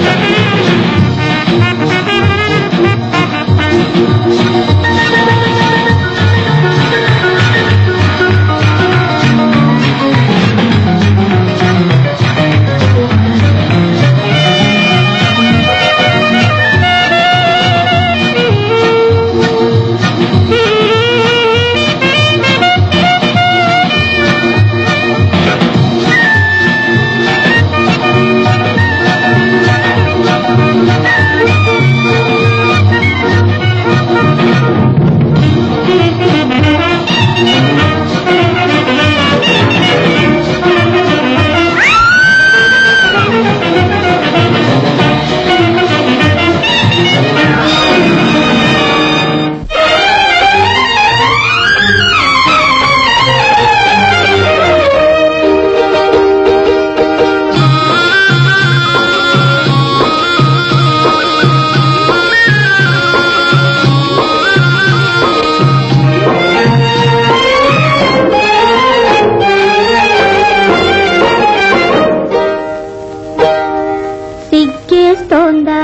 Thank you. సిగ్గేస్తోందా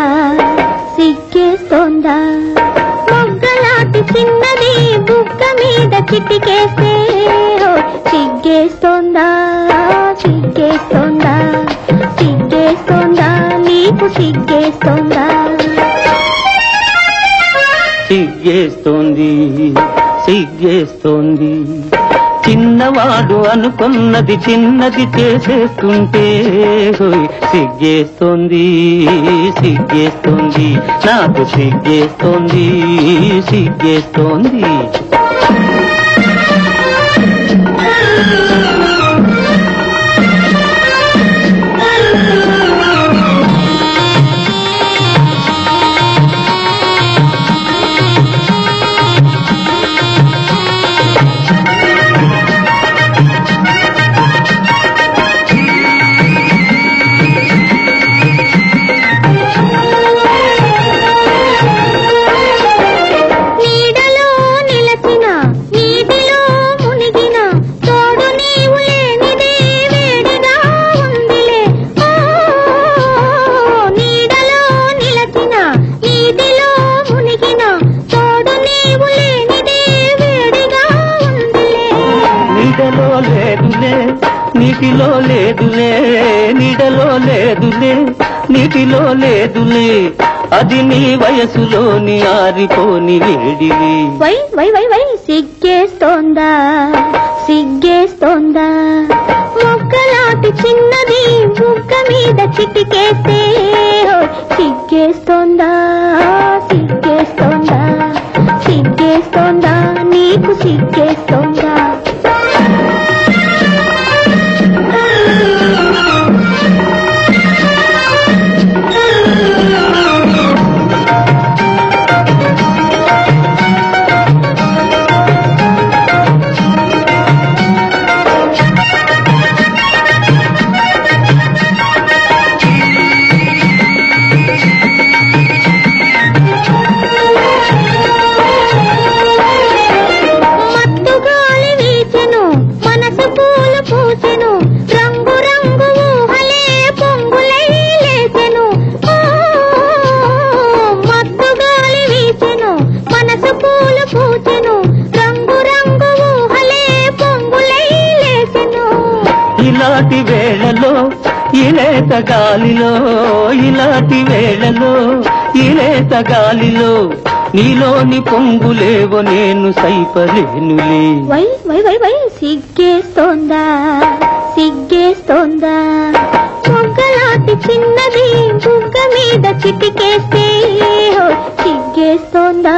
సిగ్గేస్తోందా మొగ్గలాంటి చిన్నది బుగ్గ మీద చిటికేస్తే సిగ్గేస్తోందా సిగ్గేస్తోందా సిగ్గేస్తోందా నీకు సిగ్గేస్తోందా సిగ్గేస్తోంది సిగ్గేస్తోంది చిన్నవాడు అనుకున్నది చిన్నది చేసేస్తుంటే సిగ్గేస్తుంది సిగ్గేస్తోంది నాకు సిగ్గేస్తోంది సిగ్గేస్తోంది. నీటిలో లేదులే నీడలో లేదులే నీటిలో లేదులే. అది నీ వయసులోని ఆరిపోని వేడివి. వై వై వై వై సిగ్గేస్తోందా సిగ్గేస్తోందా? మొక్కలాంటి చిన్నది ముక్క మీద చిటికేస్తే సిగ్గేస్తోందా సిగ్గేస్తోందా సిగ్గేస్తోందా నీకు సిగ్గేస్తోందా? పూచెను రంగు రంగు ఊహలే పొంగులై లేచెను. ఇలాంటి వేళలో ఇలేత గాలిలో ఇలాంటి వేళలో ఇలేత గాలిలో నీలోని పొంగులేవో నేను సైపలేనులే. వై వై వై వై సిగ్గేస్తోందా సిగ్గేస్తోందా. మొగ్గలాంటి చిన్నది బుగ్గ మీద చిటికేస్తే సిగ్గేస్తోందా.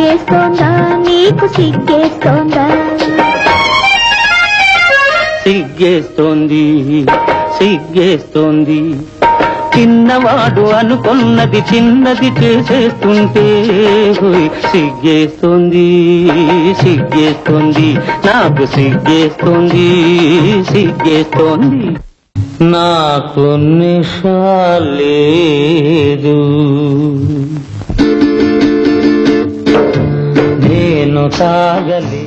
సిగ్గేస్తోందా? నీకు సిగ్గేస్తోందా? సిగ్గేస్తోంది సిగ్గేస్తోంది. చిన్నవాడు అనుకున్నది చిన్నది చేసేస్తుంటే సిగ్గేస్తుంది సిగ్గేస్తుంది. నాకు సిగ్గేస్తుంది సిగ్గేస్తోంది. నాకు నిషాలేదు నేను తాగలే